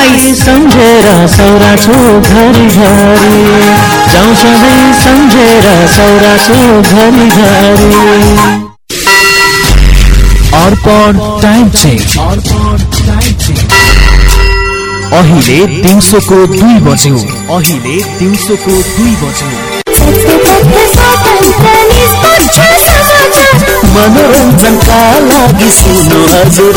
बाइस सम्झेर सौरा छु घरि। घरि जाउँ सधैँ सम्झेर सौरा छु घरि। घरि अर्पण टाइम चेक अहिले दिउँसोको दुई बज्यो। अहिले दिउँसोको दुई बज्यो। मनोरञ्जनका लागि सुन्नु हजुर।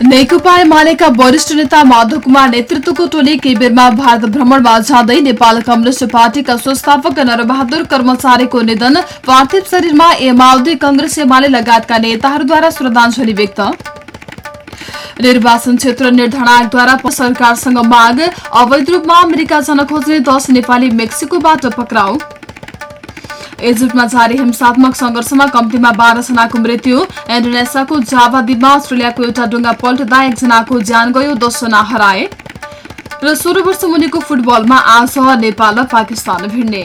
नेकपा एमालेका वरिष्ठ नेता माधव कुमार नेतृत्वको टोली केही बेरमा भारत भ्रमणमा जाँदै नेपाल कम्युनिष्ट पार्टीका संस्थापक नरबहादुर कर्मचारीको निधन पार्थिव शरीरमा एमाले कंग्रेस एमाले लगायतका नेताहरूद्वारा श्रद्धाञ्जली व्यक्त। निर्वाचन क्षेत्र निर्धारण आयोगद्वारा सरकारसँग माग अवैध रूपमा अमेरिका जान खोज्ने दश नेपाली मेक्सिकोबाट पक्राउ। इजिप्टमा जारी हिंसात्मक संघर्षमा कम्तीमा बाह्र जनाको मृत्यु। इन्डोनेसियाको जावा द्वीपमा अस्ट्रेलियाको एउटा डुङ्गा पल्टदा एकजनाको ज्यान गयो दसजना हराए। र सोह्र वर्ष मुनिको फुटबलमा आज नेपाल र पाकिस्तान भिड्ने।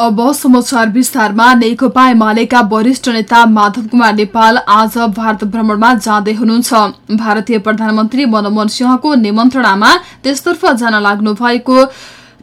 अब समाचार विस्तारमा नेकपा एमालेका वरिष्ठ नेता माधव कुमार नेपाल आज भारत भ्रमणमा जाँदै हुनुहुन्छ। भारतीय प्रधानमन्त्री मनमोहन सिंहको निमन्त्रणामा त्यसतर्फ जान लाग्नु भएको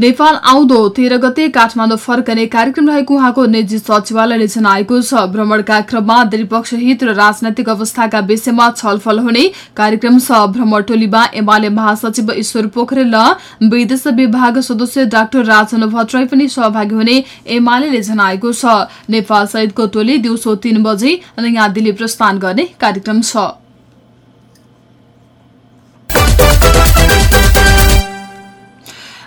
नेपाल आउँदो तेह्र गते काठमाडौँ फर्कने कार्यक्रम रहेको उहाँको निजी सचिवालयले जनाएको छ। भ्रमणका क्रममा द्विपक्ष हित र राजनैतिक अवस्थाका विषयमा छलफल हुने कार्यक्रम छ। भ्रमण टोलीमा एमाले महासचिव ईश्वर पोखरेल र विदेश विभाग सदस्य डाक्टर राजन भट्टराई पनि सहभागी हुने एमाले जनाएको छ। नेपाल सहितको टोली दिउँसो तीन बजे नयाँ दिल्ली प्रस्थान गर्ने कार्यक्रम छ।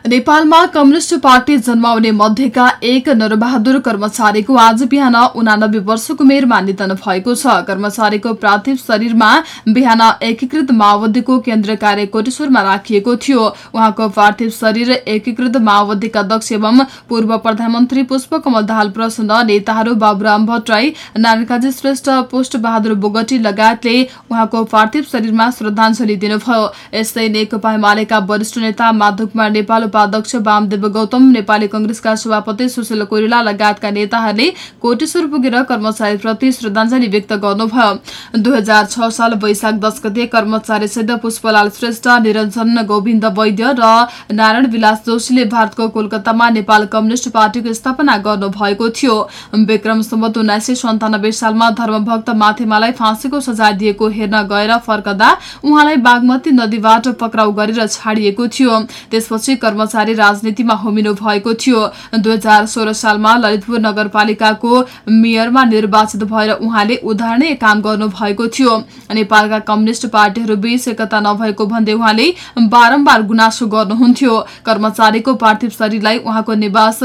नेपालमा कम्युनिष्ट पार्टी जन्माउने मध्येका एक नरबहादुर कर्मचारीको आज बिहान उनानब्बे वर्षको उमेरमा निधन भएको छ। कर्मचारीको पार्थिव शरीरमा बिहान एकीकृत माओवादीको केन्द्र कार्य कोटेश्वरमा राखिएको थियो। उहाँको पार्थिव शरीर एकीकृत माओवादीका अध्यक्ष एवं पूर्व प्रधानमन्त्री पुष्पकमल दाहाल प्रचण्ड नेताहरू बाबुराम भट्टराई नारायणकाजी श्रेष्ठ पुष्ट बहादुर बोगटी लगायतले उहाँको पार्थिव शरीरमा श्रद्धाञ्जली दिनुभयो। यस्तै नेकपा एमालेका वरिष्ठ नेता माधव कुमार नेपाल उपाध्यक्ष वामदेव गौतम नेपाली कंग्रेसका सभापति सुशील कोइराला लगायतका नेताहरूले कोटेश्वर पुगेर कर्मचारीप्रति श्रद्धाञ्जली व्यक्त गर्नुभयो। दुई हजार छ साल वैशाख दश गते कर्मचारीसहित पुष्पलाल श्रेष्ठ निरञ्जन गोविन्द वैद्य र नारायण विलास जोशीले भारतको कोलकातामा नेपाल कम्युनिष्ट पार्टीको स्थापना गर्नुभएको थियो। विक्रम सम्बत उन्नाइस सय सन्तानब्बे सालमा धर्मभक्त माथेमालाई फाँसीको सजाय दिएको हेर्न गएर फर्कदा उहाँलाई बागमती नदीबाट पक्राउ गरेर छाडिएको थियो। त्यसपछि कर्म कर्मचारी राजनीतिमा होमिनु भएको थियो। दुई हजार सोह्र सालमा ललितपुर नगरपालिकाको मेयरमा निर्वाचित भएर उहाँले उदाहरणीय काम गर्नु भएको थियो। नेपालका कम्युनिष्ट पार्टीहरू बीच एकता नभएको भन्दै उहाँले बारम्बार गुनासो गर्नुहुन्थ्यो। कर्मचारीको पार्थिव शरीरलाई उहाँको निवास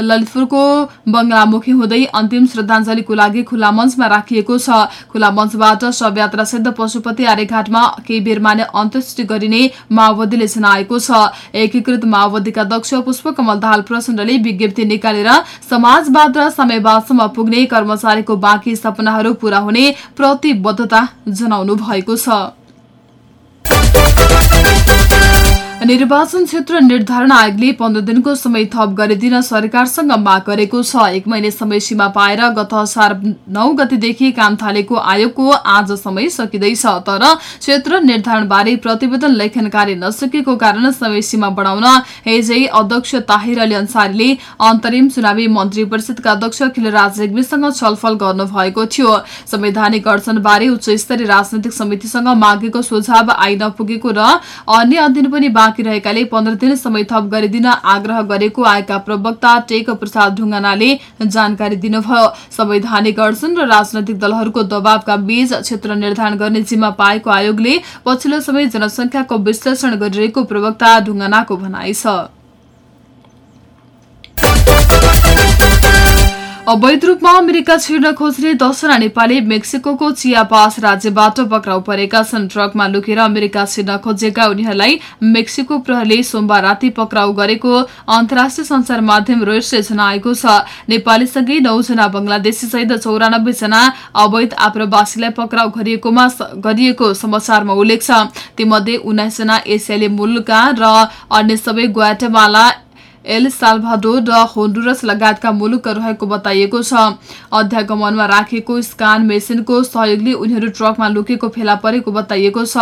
ललितपुरको बंगलामुखी हुँदै अन्तिम श्रद्धाञ्जलीको लागि खुला मञ्चमा राखिएको छ। खुला मञ्चबाट शवयात्रा सिद्ध पशुपति आर्यघाटमा केही बेरमा अन्त्येष्टि गरिने माओवादीले जनाएको छ। एकीकृत माओवादीका अध्यक्ष पुष्पकमल दाहाल प्रचण्डले विज्ञप्ति निकालेर समाजवाद र समयवादसम्म पुग्ने कर्मचारीको बाँकी सपनाहरू पूरा हुने प्रतिबद्धता जनाउनु भएको छ। निर्वाचन क्षेत्र निर्धारण आयोगले पन्ध्र दिनको समय थप गरिदिन सरकारसँग माग गरेको छ। एक महिने समय सीमा पाएर गत असार नौ गतिदेखि काम थालेको आयोगको आज समय सकिँदैछ। तर क्षेत्र निर्धारणबारे प्रतिवेदन लेखन कार्य नसकेको कारण समय सीमा बढाउन हिजै अध्यक्ष ताहिर अली अन्सारीले अन्तरिम चुनावी मन्त्री परिषदका अध्यक्ष खिलराज रेग्मीसँग छलफल गर्नुभएको थियो। संवैधानिक अडचनबारे उच्च स्तरीय राजनैतिक समितिसँग मागेको सुझाव आइ नपुगेको र अन्य अध्ययन पनि बाँकी रहेकाले पन्ध्र दिन समय थप गरिदिन आग्रह गरेको आएका प्रवक्ता टेक प्रसाद ढुङ्गानाले जानकारी दिनुभयो। संवैधानिक अडचन र राजनैतिक दलहरूको दबावका बीच क्षेत्र निर्धारण गर्ने जिम्मा पाएको आयोगले पछिल्लो समय जनसंख्याको विश्लेषण गरिरहेको प्रवक्ता ढुङ्गानाको भनाइ छ। अवैध रूपमा अमेरिका छिर्न खोज्ने दसजना नेपाली मेक्सिको चियापास राज्यबाट पक्राउ परेका छन्। ट्रकमा लुकेर अमेरिका छिर्न खोजेका उनीहरूलाई मेक्सिको प्रहरीले सोमबार राति पक्राउ गरेको अन्तर्राष्ट्रिय संचार माध्यम रोइसले जनाएको छ। नेपालीसँगै नौजना बंगलादेशी सहित चौरानब्बे जना अवैध आप्रवासीलाई पक्राउ गरिएको समाचारमा उल्लेख छ। तीमध्ये उन्नाइसजना एसियाली मूलका र अन्य सबै ग्वाटेमाला एल साल्भाडोर र होन्डुरस लगायतका मुलुक रहेको बताइएको छ। अध्यागमनमा राखेको स्कान मेसिनको सहयोगले उनीहरू ट्रकमा लुकेको फेला परेको बताइएको छ।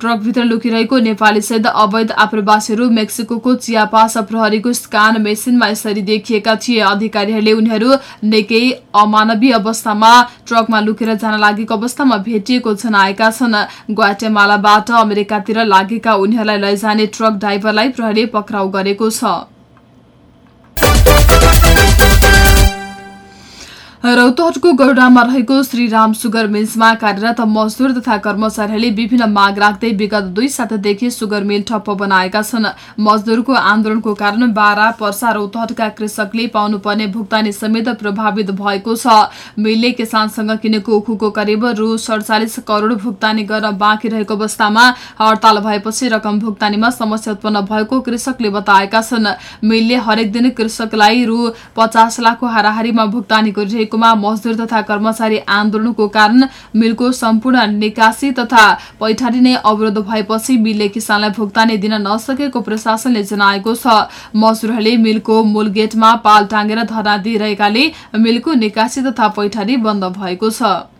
ट्रकभित्र लुकिरहेको नेपाली सहित अवैध आप्रवासीहरू मेक्सिको चियापास प्रहरीको स्कान मेसिनमा यसरी देखिएका थिए। अधिकारीहरूले उनीहरू निकै अमानवीय अवस्थामा ट्रकमा लुकेर जान लागेको अवस्थामा भेटिएको जनाएका छन्। ग्वाटेमालाबाट अमेरिकातिर लागेका उनीहरूलाई लैजाने ट्रक ड्राइभरलाई प्रहरीले पक्राउ गरेको छ। रौतहटको गौडामा रहेको श्रीराम सुगर मिल्समा कार्यरत मजदुर तथा कर्मचारीहरूले विभिन्न माग राख्दै विगत दुई सातादेखि सुगर मिल ठप्प बनाएका छन्। मजदुरको आन्दोलनको कारण बाह्र पर्सा रौतहटका कृषकले पाउनुपर्ने भुक्तानी समेत प्रभावित भएको छ। मिलले किसानसँग किनेको उखुको करिब रु सडचालिस करोड भुक्तानी गर्न बाँकी रहेको अवस्थामा हडताल भएपछि रकम भुक्तानीमा समस्या उत्पन्न भएको कृषकले बताएका छन्। मिलले हरेक दिन कृषकलाई रु पचास लाखको हाराहारीमा भुक्तानी गरिरहेको गरिएकोमा मजदुर तथा कर्मचारी आन्दोलनको कारण मिलको सम्पूर्ण निकासी तथा पैठारी नै अवरोध भएपछि मिलले किसानलाई भुक्तानी दिन नसकेको प्रशासनले जनाएको छ। मजदुरहरूले मिलको मूल गेटमा पाल टाँगेर धरना दिइरहेकाले मिलको निकासी तथा पैठारी बन्द भएको छ।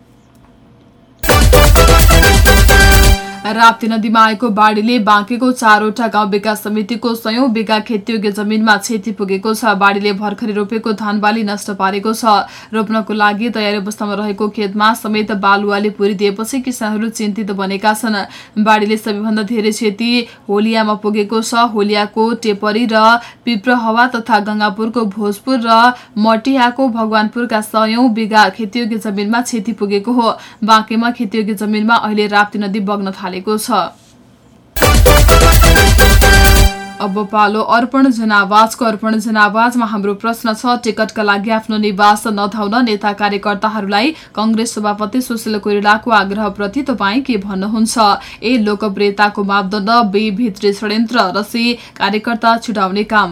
राप्ती नदीमा आएको बाढ़ीले बाँकेको चारवटा गाउँ विकास समितिको सयौं बिघा खेतीयोग्य जमिनमा क्षति पुगेको छ। बाढ़ीले भर्खरै रोपेको धान बाली नष्ट पारेको छ। रोप्नको लागि तयारी अवस्थामा रहेको खेतमा समेत बालुवाले पुरिदिएपछि किसानहरू चिन्तित बनेका छन्। बाढ़ीले सबैभन्दा धेरै क्षति होलियामा पुगेको छ। होलियाको टेपरी र पिप्रहवा तथा गंगापुरको भोजपुर र मटियाको भगवानपुरका सयौं बिघा खेतीयोग्य जमिनमा क्षति पुगेको हो। बाँकेमा खेतीयोग्य जमिनमा अहिले राप्ती नदी बग्न थाले थालेको छ। अब पालो अर्पण जनावाजको अर्पण जनावाजमा हाम्रो प्रश्न छ टिकटका लागि आफ्नो निवास नधाउन नेता कार्यकर्ताहरूलाई कंग्रेस सभापति सुशील कोइरालाको आग्रहप्रति तपाईँ के भन्नुहुन्छ? ए लोकप्रियताको मापदण्ड बी भित्री षड्यन्त्र र सी कार्यकर्ता छुटाउने काम।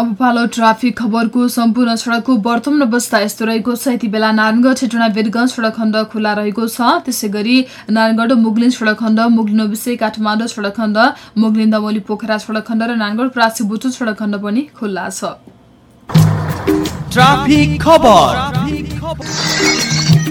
अब पालो ट्राफिक खबरको सम्पूर्ण सडकको वर्तमान अवस्था यस्तो रहेको छ। यति बेला नारायणगढ ठेटुना वीरगंज सडक खण्ड खुला रहेको छ। त्यसै गरी नारायणगढ मुगलिन सडक खण्ड मुगलिन विषय काठमाडौँ सडक खण्ड मुगलिन दमोली पोखरा सडक खण्ड र नारायणगढ प्रासी बुटुल सडक खण्ड पनि खुल्ला छ।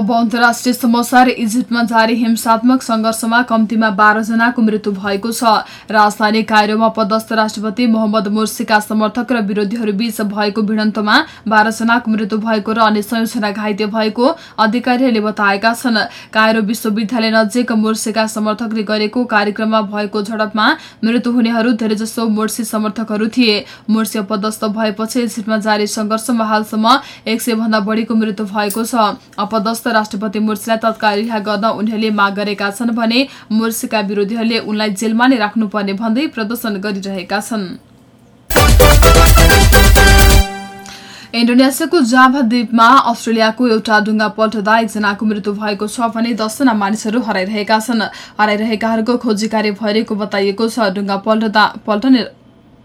अब अन्तर्राष्ट्रिय समाचार इजिप्टमा जारी हिंसात्मक संघर्षमा कम्तीमा बाह्र जनाको मृत्यु भएको छ। राजधानी कायरोमा पदस्थ राष्ट्रपति मोहम्मद मोर्सीका समर्थक र विरोधीहरू बीच भएको भिडन्तमा बाह्र जनाको मृत्यु भएको र अन्य सयजना घाइते भएको अधिकारीहरूले बताएका छन्। कायरो विश्वविद्यालय नजिक मोर्सीका समर्थकले गरेको कार्यक्रममा भएको झडपमा मृत्यु हुनेहरू धेरैजसो मोर्सी समर्थकहरू थिए। मोर्सी अपदस्थ भएपछि इजिप्टमा जारी सङ्घर्षमा हालसम्म एक सय भन्दा बढीको मृत्यु भएको छ। अपदस्थ राष्ट्रपति मुर्सीलाई तत्काल रिहा गर्न उनीहरूले माग गरेका छन् भने मुर्सीका विरोधीहरूले उनलाई जेलमा नै राख्नुपर्ने भन्दै प्रदर्शन गरिरहेका छन्। इन्डोनेसियाको जाभा द्वीपमा अस्ट्रेलियाको एउटा डुङ्गा पल्टदा एकजनाको मृत्यु भएको छ भने दसजना मानिसहरू हराइरहेका छन्। हराइरहेकाहरूको खोजी कार्य भइरहेको बताइएको छ। डुङ्गा पल्टदा पल्टने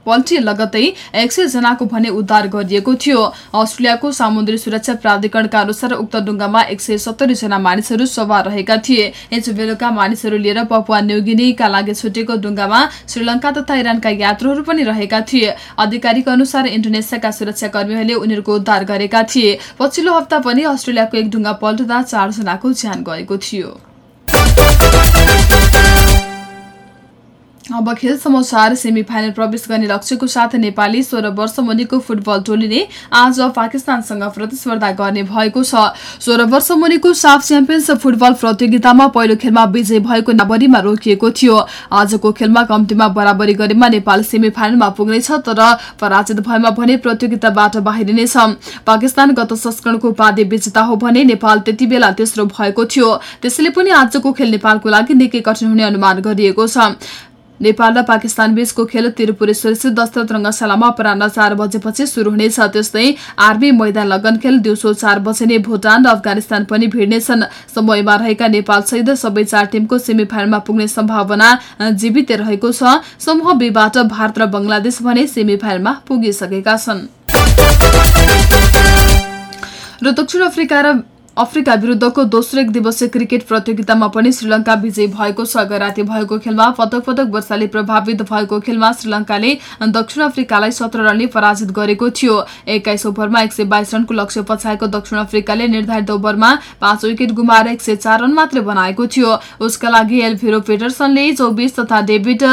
पल्टिए लगतै एक सय जनाको भने उद्धार गरिएको थियो। अस्ट्रेलियाको सामुद्री सुरक्षा प्राधिकरणका अनुसार उक्त डुङ्गामा एक सय सत्तरी जना मानिसहरू सवार रहेका थिए। हिजो बेलुका मानिसहरू लिएर पपुवा न्युगिनीका लागि छुटेको डुङ्गामा श्रीलङ्का तथा इरानका यात्रुहरू पनि रहेका थिए। आधिकारिक अनुसार इन्डोनेसियाका सुरक्षाकर्मीहरूले उनीहरूको उद्धार गरेका थिए। पछिल्लो हप्ता पनि अस्ट्रेलियाको एक डुङ्गा पल्टदा चारजनाको ज्यान गएको थियो। अब खेल समाचार सेमी फाइनल प्रवेश गर्ने लक्ष्यको साथ नेपाली सोह्र वर्ष मुनिको फुटबल टोलीले आज पाकिस्तानसँग प्रतिस्पर्धा गर्ने भएको छ। सोह्र वर्ष मुनिको साफ च्याम्पियन्स फुटबल प्रतियोगितामा पहिलो खेलमा विजय भएको नबरीमा रोकिएको थियो। आजको खेलमा कम्तीमा बराबरी गरेमा नेपाल सेमी फाइनलमा पुग्नेछ तर पराजित भएमा भने प्रतियोगिताबाट बाहिरिनेछ। पाकिस्तान गत संस्करणको उपाधि विजेता हो भने नेपाल त्यति बेला तेस्रो भएको थियो। त्यसैले पनि आजको खेल नेपालको लागि निकै कठिन हुने अनुमान गरिएको छ। नेपाल र पाकिस्तान बीचको खेल त्रिपुरेश्वर स्थित दशरथ रङ्गशालामा अपरान्न चार बजेपछि शुरू हुनेछ त्यस्तै आर्मी मैदान लगन खेल दिउँसो चार बजे नै भुटान र अफगानिस्तान पनि भिड्नेछन्। समयमा रहेका नेपाल सहित सबै चार टिमको सेमी फाइनलमा पुग्ने सम्भावना जीवित रहेको छ। समूह बीबाट भारत र बंगलादेश भने सेमी फाइनलमा पुगिसकेका छन्। दक्षिण अफ्रिका र अफ्रिका विरुद्धको दोस्रो एक दिवसीय क्रिकेट प्रतियोगितामा पनि श्रीलङ्का विजयी भएको छ। राति भएको खेलमा पटक पटक वर्षाले प्रभावित भएको खेलमा श्रीलङ्काले दक्षिण अफ्रिकालाई सत्र रनले पराजित गरेको थियो। एक्काइस ओभरमा एक रनको लक्ष्य पछाएको दक्षिण अफ्रिकाले निर्धारित ओभरमा पाँच विकेट गुमाएर एक रन मात्रै बनाएको थियो। उसका लागि एल्भिरो पेटरसनले चौबिस तथा डेभिड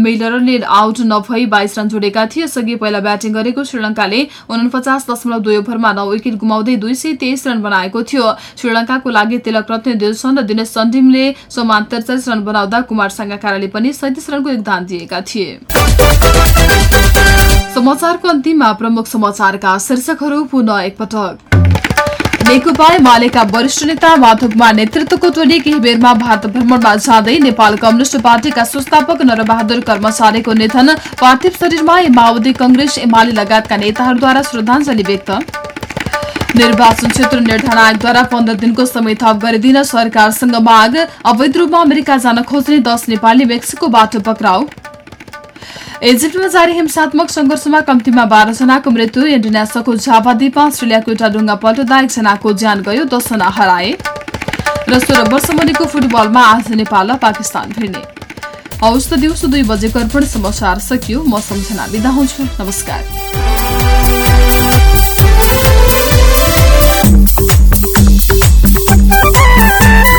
मिलरले आउट नभई बाइस रन जोडेका थिए। यसअघि पहिला ब्याटिङ गरेको श्रीलङ्काले उनपचास दशमलव दुई ओभरमा नौ विकेट गुमाउँदै दुई रन बनाएको थियो। श्रीलङ्काको लागि तिलक रत्न दिलसन र दिनेश चण्डिमले समान त्रिचालिस रन बनाउँदा कुमार साङ्गाकाराले पनि सैतिस रनको योगदान दिएका थिए। समाचारको नेकपा एमालेका वरिष्ठ नेता माधव कुमार नेतृत्वको टोली केही बेरमा भारत भ्रमणमा जाँदै नेपाल कम्युनिष्ट पार्टीका संस्थापक नरबहादुर कर्मचारीको निधन पार्थिव शरीरमा माओवादी कंग्रेस एमाले लगायतका नेताहरूद्वारा श्रद्धाञ्जली व्यक्त। निर्वाचन क्षेत्र निर्धारण आयोगद्वारा पन्ध्र दिनको समय थप गरिदिन सरकारसँग माग अवैध रूपमा अमेरिका जान खोज्ने दस नेपाली मेक्सिकोबाट पक्राउ। इजिप्टमा जारी हिंसात्मक संघर्षमा कम्तीमा बाह्र जनाको मृत्यु इन्डोनेसियाको जावा द्वीपमा अस्ट्रेलियाको एउटा ढुङ्गा पल्टदा एकजनाको ज्यान गयो दसजना हराए। र सोह्र वर्ष मुनिको फुटबलमा आज नेपाल र पाकिस्तान भिड्ने। हौस् त दिउँसो दुई बजेको अर्पण समाचार सकियो म सम्झना बिदा हुन्छु। नमस्कार। Yeah.